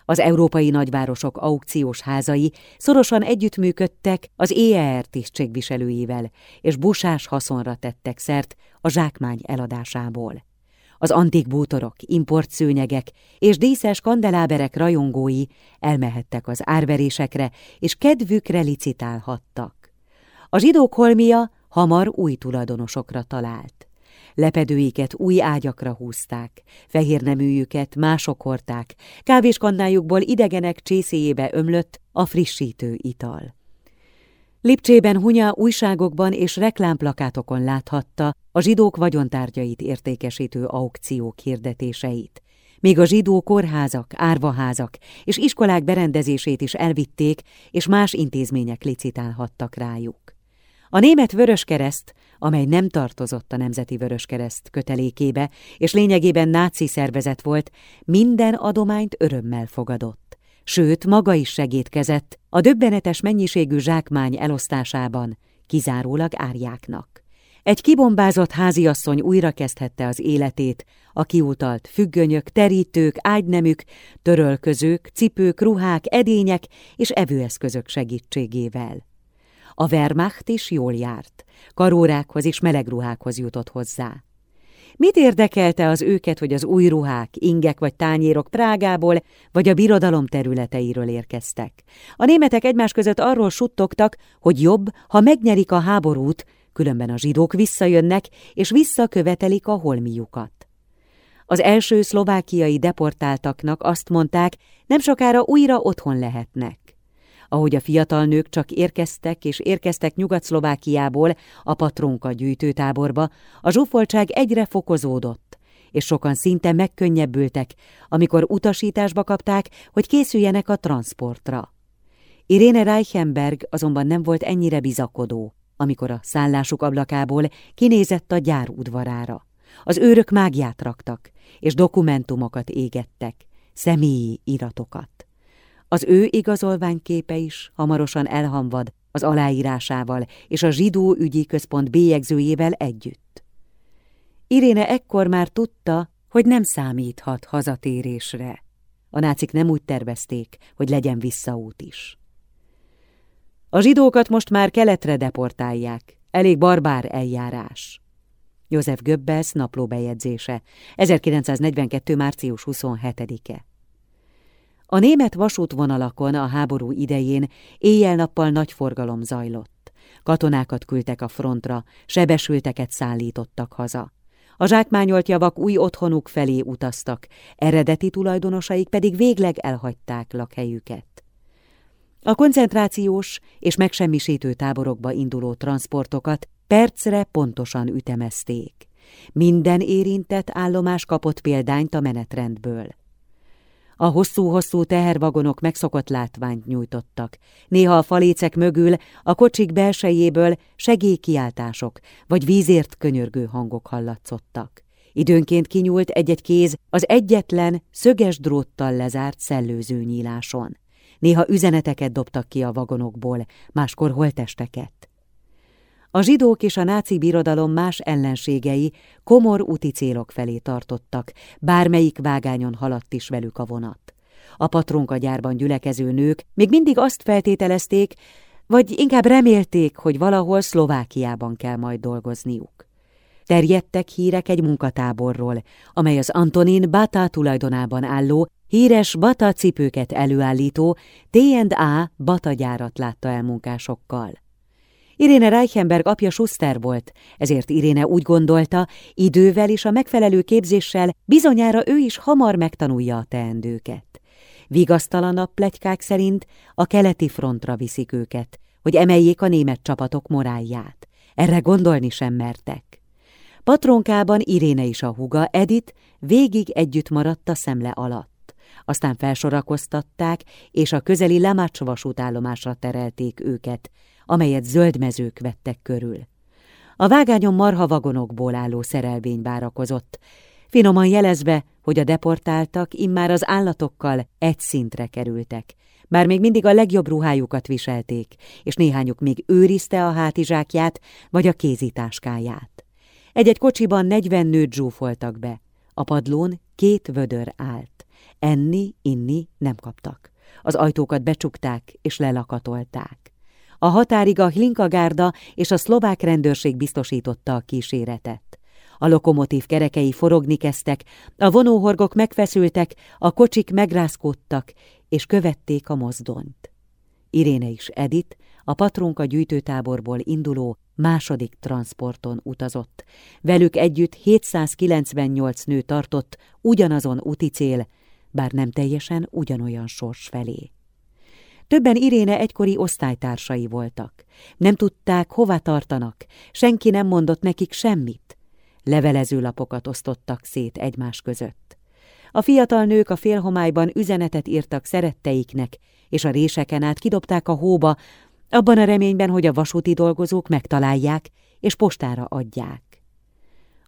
Az európai nagyvárosok aukciós házai szorosan együttműködtek az EER tisztségviselőivel, és busás haszonra tettek szert a zsákmány eladásából. Az antik bútorok, importszőnyegek és díszes kandeláberek rajongói elmehettek az árverésekre, és kedvükre licitálhattak. A zsidók holmia hamar új tulajdonosokra talált. Lepedőiket új ágyakra húzták, fehér neműjüket mások hordták, kávéskannájukból idegenek csészéjébe ömlött a frissítő ital. Lipcsében Hunya újságokban és reklámplakátokon láthatta a zsidók vagyontárgyait értékesítő aukciók hirdetéseit. Még a zsidó kórházak, árvaházak és iskolák berendezését is elvitték, és más intézmények licitálhattak rájuk. A német Vöröskereszt amely nem tartozott a Nemzeti Vöröskereszt kötelékébe, és lényegében náci szervezet volt, minden adományt örömmel fogadott. Sőt, maga is segítkezett a döbbenetes mennyiségű zsákmány elosztásában, kizárólag árjáknak. Egy kibombázott háziasszony újra kezdhette az életét, a kiutalt függönyök, terítők, ágynemük, törölközők, cipők, ruhák, edények és evőeszközök segítségével. A Wehrmacht is jól járt, karórákhoz és melegruhákhoz jutott hozzá. Mit érdekelte az őket, hogy az új ruhák, ingek vagy tányérok Prágából vagy a birodalom területeiről érkeztek? A németek egymás között arról suttogtak, hogy jobb, ha megnyerik a háborút, különben a zsidók visszajönnek és visszakövetelik a holmiukat. Az első szlovákiai deportáltaknak azt mondták, nem sokára újra otthon lehetnek. Ahogy a fiatal nők csak érkeztek és érkeztek Nyugat-Szlovákiából a patronka gyűjtőtáborba, a zsúfoltság egyre fokozódott, és sokan szinte megkönnyebbültek, amikor utasításba kapták, hogy készüljenek a transportra. Iréne Reichenberg azonban nem volt ennyire bizakodó, amikor a szállásuk ablakából kinézett a gyár udvarára. Az őrök mágiát raktak, és dokumentumokat égettek, személyi iratokat. Az ő igazolványképe is hamarosan elhamvad az aláírásával és a zsidó ügyi központ bélyegzőjével együtt. Iréne ekkor már tudta, hogy nem számíthat hazatérésre. A nácik nem úgy tervezték, hogy legyen visszaút is. A zsidókat most már keletre deportálják, elég barbár eljárás. József Göbbels naplóbejegyzése, 1942. március 27-e. A német vasútvonalakon a háború idején éjjel-nappal nagy forgalom zajlott. Katonákat küldtek a frontra, sebesülteket szállítottak haza. A zsákmányolt javak új otthonuk felé utaztak, eredeti tulajdonosaik pedig végleg elhagyták lakhelyüket. A koncentrációs és megsemmisítő táborokba induló transportokat percre pontosan ütemezték. Minden érintett állomás kapott példányt a menetrendből. A hosszú-hosszú tehervagonok megszokott látványt nyújtottak. Néha a falécek mögül, a kocsik belsejéből segélykiáltások vagy vízért könyörgő hangok hallatszottak. Időnként kinyúlt egy-egy kéz az egyetlen, szöges dróttal lezárt szellőző nyíláson. Néha üzeneteket dobtak ki a vagonokból, máskor holtesteket. A zsidók és a náci birodalom más ellenségei komor úti célok felé tartottak, bármelyik vágányon haladt is velük a vonat. A patronkagyárban gyülekező nők még mindig azt feltételezték, vagy inkább remélték, hogy valahol Szlovákiában kell majd dolgozniuk. Terjedtek hírek egy munkatáborról, amely az Antonin Bata tulajdonában álló, híres Bata cipőket előállító T&A Bata gyárat látta el munkásokkal. Iréne Reichenberg apja Schuster volt, ezért Iréne úgy gondolta, idővel és a megfelelő képzéssel bizonyára ő is hamar megtanulja a teendőket. Vigasztalanabb plegykák szerint a keleti frontra viszik őket, hogy emeljék a német csapatok morálját. Erre gondolni sem mertek. Patronkában Iréne is a huga, Edit végig együtt maradt a szemle alatt. Aztán felsorakoztatták, és a közeli Lamács vasútállomásra terelték őket, amelyet zöld mezők vettek körül. A vágányon marha vagonokból álló szerelvény várakozott, finoman jelezve, hogy a deportáltak immár az állatokkal egy szintre kerültek, bár még mindig a legjobb ruhájukat viselték, és néhányuk még őrizte a hátizsákját vagy a kézitáskáját. Egy-egy kocsiban negyven nőt zsúfoltak be, a padlón két vödör állt. Enni, inni nem kaptak. Az ajtókat becsukták és lelakatolták. A határig a Hlinkagárda és a szlovák rendőrség biztosította a kíséretet. A lokomotív kerekei forogni kezdtek, a vonóhorgok megfeszültek, a kocsik megrázkódtak, és követték a mozdonyt. Iréne is Edit, a patronka gyűjtőtáborból induló második transporton utazott. Velük együtt 798 nő tartott ugyanazon úti cél, bár nem teljesen ugyanolyan sors felé. Többen Iréne egykori osztálytársai voltak. Nem tudták, hova tartanak, senki nem mondott nekik semmit. Levelező lapokat osztottak szét egymás között. A fiatal nők a félhomályban üzenetet írtak szeretteiknek, és a réseken át kidobták a hóba, abban a reményben, hogy a vasúti dolgozók megtalálják, és postára adják.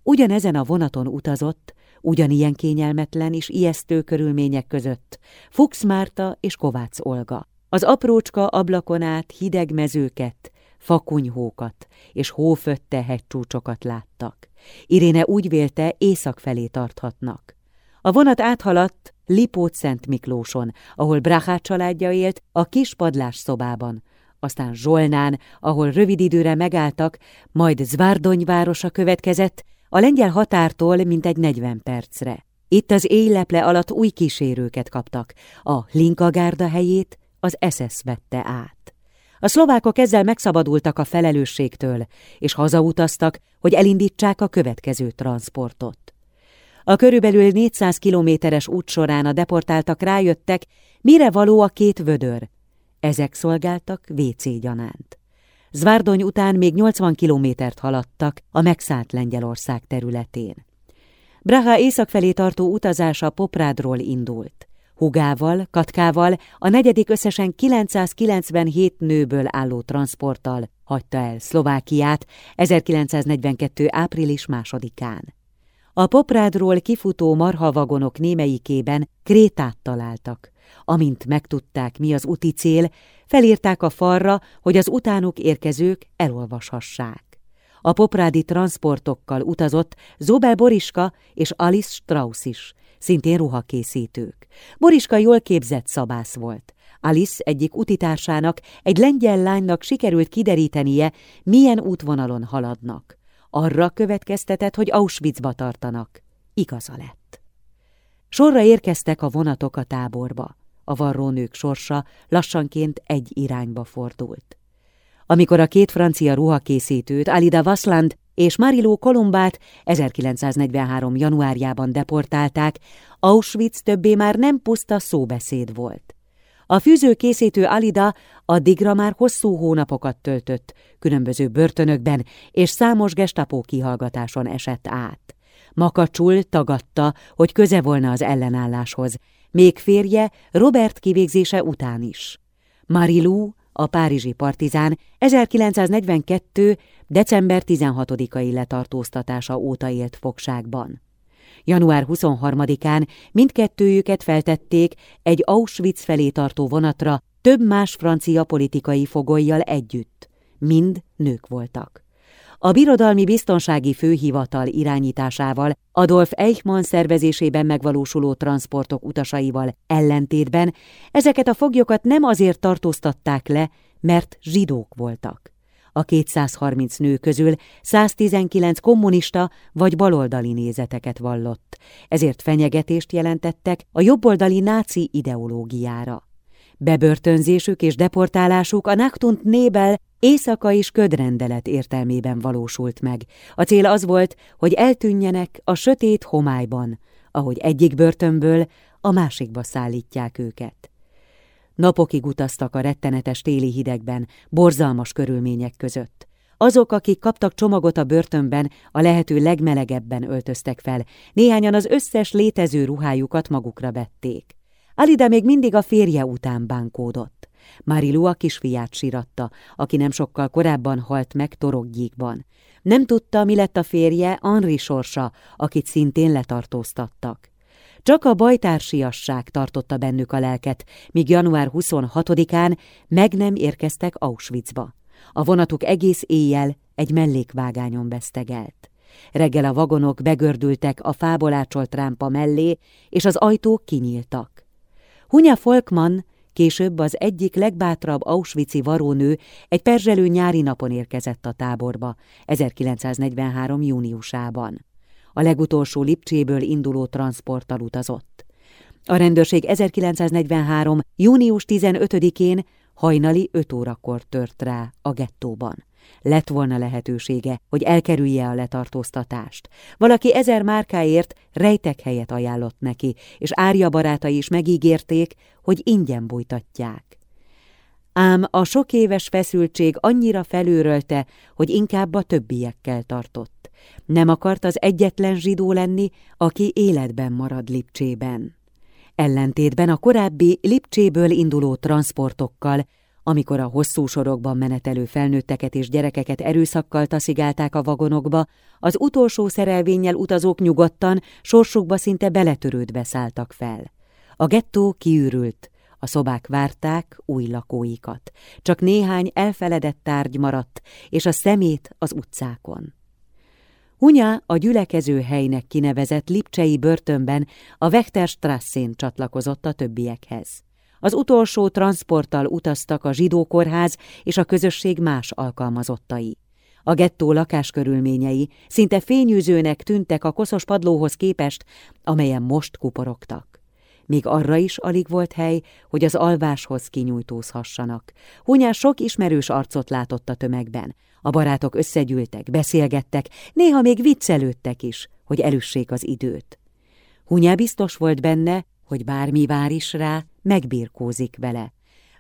Ugyanezen a vonaton utazott, ugyanilyen kényelmetlen és ijesztő körülmények között Fuchs Márta és Kovács Olga. Az aprócska ablakon át hideg mezőket, fakunyhókat és hófötte hegycsúcsokat láttak. Iréne úgy vélte, észak felé tarthatnak. A vonat áthaladt Lipót Szent Miklóson, ahol Brachát családja élt, a kis padlás szobában, aztán Zsolnán, ahol rövid időre megálltak, majd Zvárdony városa következett, a lengyel határtól mintegy 40 percre. Itt az éjleple alatt új kísérőket kaptak, a Linkagárda helyét az SS vette át. A szlovákok ezzel megszabadultak a felelősségtől, és hazautaztak, hogy elindítsák a következő transportot. A körülbelül 400 kilométeres út során a deportáltak rájöttek, mire való a két vödör. Ezek szolgáltak WC gyanánt. Zvárdony után még 80 kilométert haladtak a megszállt Lengyelország területén. Braha észak felé tartó utazása Poprádról indult. Hugával, Katkával, a negyedik összesen 997 nőből álló transporttal hagyta el Szlovákiát 1942. április másodikán. A Poprádról kifutó marhavagonok némelyikében krétát találtak. Amint megtudták, mi az úti cél, felírták a falra, hogy az utánuk érkezők elolvashassák. A poprádi transportokkal utazott Zobel Boriska és Alice Strauss is, szintén ruhakészítők. Boriska jól képzett szabász volt. Alice egyik utitársának, egy lengyel lánynak sikerült kiderítenie, milyen útvonalon haladnak. Arra következtetett, hogy Auschwitzba tartanak. Igaza lett. Sorra érkeztek a vonatok a táborba. A varrónők sorsa lassanként egy irányba fordult. Amikor a két francia ruhakészítőt, Alida Vasland és Mariló Kolumbát 1943. januárjában deportálták, Auschwitz többé már nem puszta szóbeszéd volt. A fűzőkészítő Alida addigra már hosszú hónapokat töltött, különböző börtönökben és számos gestapó kihallgatáson esett át. Makacsul tagadta, hogy köze volna az ellenálláshoz, még férje Robert kivégzése után is. Marilou, a párizsi partizán 1942. december 16-ai letartóztatása óta élt fogságban. Január 23-án mindkettőjüket feltették egy Auschwitz felé tartó vonatra több más francia politikai fogolyjal együtt. Mind nők voltak. A Birodalmi Biztonsági Főhivatal irányításával Adolf Eichmann szervezésében megvalósuló transportok utasaival ellentétben ezeket a foglyokat nem azért tartóztatták le, mert zsidók voltak. A 230 nő közül 119 kommunista vagy baloldali nézeteket vallott, ezért fenyegetést jelentettek a jobboldali náci ideológiára. Bebörtönzésük és deportálásuk a Nachtunt Nébel éjszaka és ködrendelet értelmében valósult meg. A cél az volt, hogy eltűnjenek a sötét homályban, ahogy egyik börtönből a másikba szállítják őket. Napokig utaztak a rettenetes téli hidegben, borzalmas körülmények között. Azok, akik kaptak csomagot a börtönben, a lehető legmelegebben öltöztek fel, néhányan az összes létező ruhájukat magukra vették. Alida még mindig a férje után bánkódott. Marilu a kisfiát síratta, aki nem sokkal korábban halt meg toroggyíkban. Nem tudta, mi lett a férje, Henri sorsa, akit szintén letartóztattak. Csak a bajtársiasság tartotta bennük a lelket, míg január 26-án meg nem érkeztek Auschwitzba. A vonatuk egész éjjel egy mellékvágányon vesztegelt. Reggel a vagonok begördültek a fából ácsolt rámpa mellé, és az ajtók kinyíltak. Hunya Folkman, később az egyik legbátrabb Auschwitzi varónő egy perzselő nyári napon érkezett a táborba, 1943. júniusában a legutolsó Lipcséből induló transporttal utazott. A rendőrség 1943. június 15-én hajnali 5 órakor tört rá a gettóban. Lett volna lehetősége, hogy elkerülje a letartóztatást. Valaki ezer márkáért rejtek helyet ajánlott neki, és árja barátai is megígérték, hogy ingyen bújtatják. Ám a sok éves feszültség annyira felőrölte, hogy inkább a többiekkel tartott. Nem akart az egyetlen zsidó lenni, aki életben marad Lipcsében. Ellentétben a korábbi Lipcséből induló transportokkal, amikor a hosszú sorokban menetelő felnőtteket és gyerekeket erőszakkal taszigálták a vagonokba, az utolsó szerelvénnyel utazók nyugodtan, sorsukba szinte beletörődve szálltak fel. A gettó kiürült, a szobák várták új lakóikat. Csak néhány elfeledett tárgy maradt, és a szemét az utcákon. Hunya a gyülekező helynek kinevezett Lipcsei börtönben a Wechterstrasszén csatlakozott a többiekhez. Az utolsó transporttal utaztak a zsidókórház és a közösség más alkalmazottai. A gettó lakáskörülményei szinte fényűzőnek tűntek a koszos padlóhoz képest, amelyen most kuporogtak. Még arra is alig volt hely, hogy az alváshoz kinyújtózhassanak. Hunyás sok ismerős arcot látott a tömegben. A barátok összegyűltek, beszélgettek, néha még viccelődtek is, hogy elüssék az időt. Hunyá biztos volt benne, hogy bármi vár is rá, megbírkózik vele.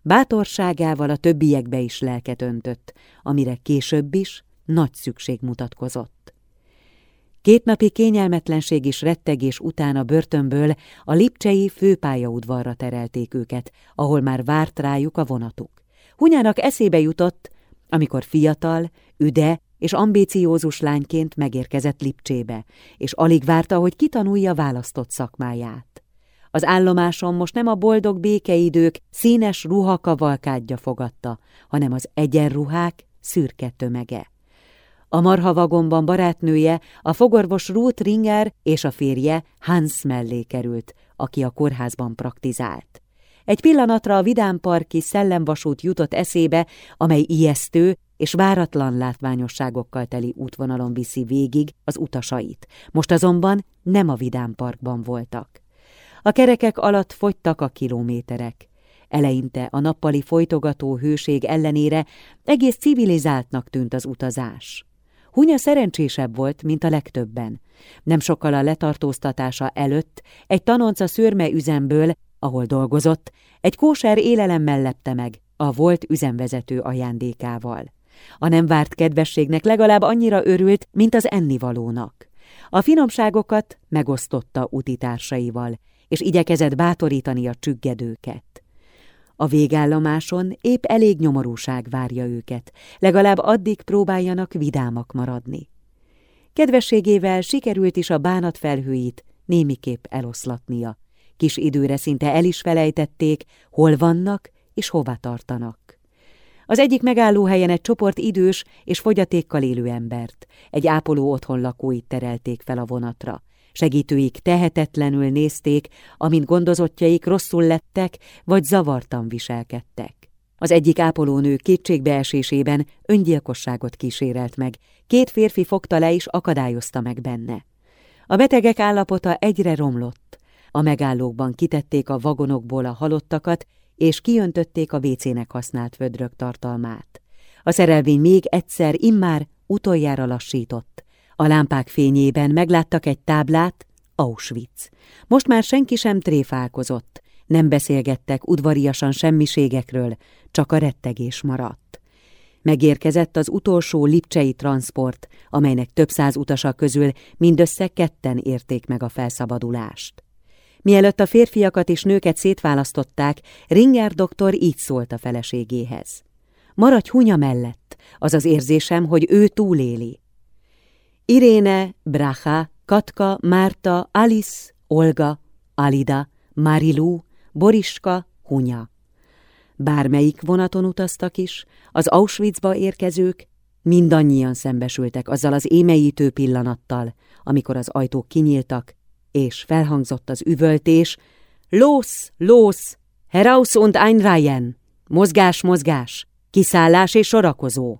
Bátorságával a többiekbe is lelket öntött, amire később is nagy szükség mutatkozott. Két napi kényelmetlenség és rettegés után a börtönből a lipcsei főpályaudvarra terelték őket, ahol már várt rájuk a vonatuk. Hunyának eszébe jutott, amikor fiatal, üde és ambíciózus lányként megérkezett Lipcsébe, és alig várta, hogy kitanulja választott szakmáját. Az állomáson most nem a boldog békeidők színes ruhakavalkádja fogadta, hanem az egyenruhák szürke tömege. A marhavagonban barátnője, a fogorvos Ruth Ringer és a férje Hans mellé került, aki a kórházban praktizált. Egy pillanatra a vidámparki szellemvasút jutott eszébe, amely ijesztő és váratlan látványosságokkal teli útvonalon viszi végig az utasait. Most azonban nem a vidámparkban voltak. A kerekek alatt fogytak a kilométerek. Eleinte a nappali folytogató hőség ellenére egész civilizáltnak tűnt az utazás. Hunya szerencsésebb volt, mint a legtöbben. Nem sokkal a letartóztatása előtt egy tanonca szőrme üzemből, ahol dolgozott, egy kóser élelemmel lepte meg, a volt üzemvezető ajándékával. A nem várt kedvességnek legalább annyira örült, mint az ennivalónak. A finomságokat megosztotta utitársaival, és igyekezett bátorítani a csüggedőket. A végállomáson épp elég nyomorúság várja őket, legalább addig próbáljanak vidámak maradni. Kedvességével sikerült is a bánat felhőit némiképp eloszlatnia. Kis időre szinte el is felejtették, hol vannak és hova tartanak. Az egyik megállóhelyen egy csoport idős és fogyatékkal élő embert, egy ápoló otthon lakóit terelték fel a vonatra. Segítőik tehetetlenül nézték, amint gondozottjaik rosszul lettek, vagy zavartan viselkedtek. Az egyik ápolónő kétségbeesésében öngyilkosságot kísérelt meg, két férfi fogta le és akadályozta meg benne. A betegek állapota egyre romlott. A megállókban kitették a vagonokból a halottakat, és kiöntötték a vécének használt vödrök tartalmát. A szerelvény még egyszer immár utoljára lassított. A lámpák fényében megláttak egy táblát, Auschwitz. Most már senki sem tréfálkozott, nem beszélgettek udvariasan semmiségekről, csak a rettegés maradt. Megérkezett az utolsó lipcsei transport, amelynek több száz utasa közül mindössze ketten érték meg a felszabadulást. Mielőtt a férfiakat és nőket szétválasztották, Ringer doktor így szólt a feleségéhez. Maradj hunya mellett, az az érzésem, hogy ő túléli. Iréne, Bracha, Katka, Márta, Alice, Olga, Alida, Marilu, Boriska, Hunya. Bármelyik vonaton utaztak is, az Auschwitzba érkezők mindannyian szembesültek azzal az émeítő pillanattal, amikor az ajtók kinyíltak, és felhangzott az üvöltés, Los, los, heraus und einreihen, mozgás, mozgás, kiszállás és sorakozó.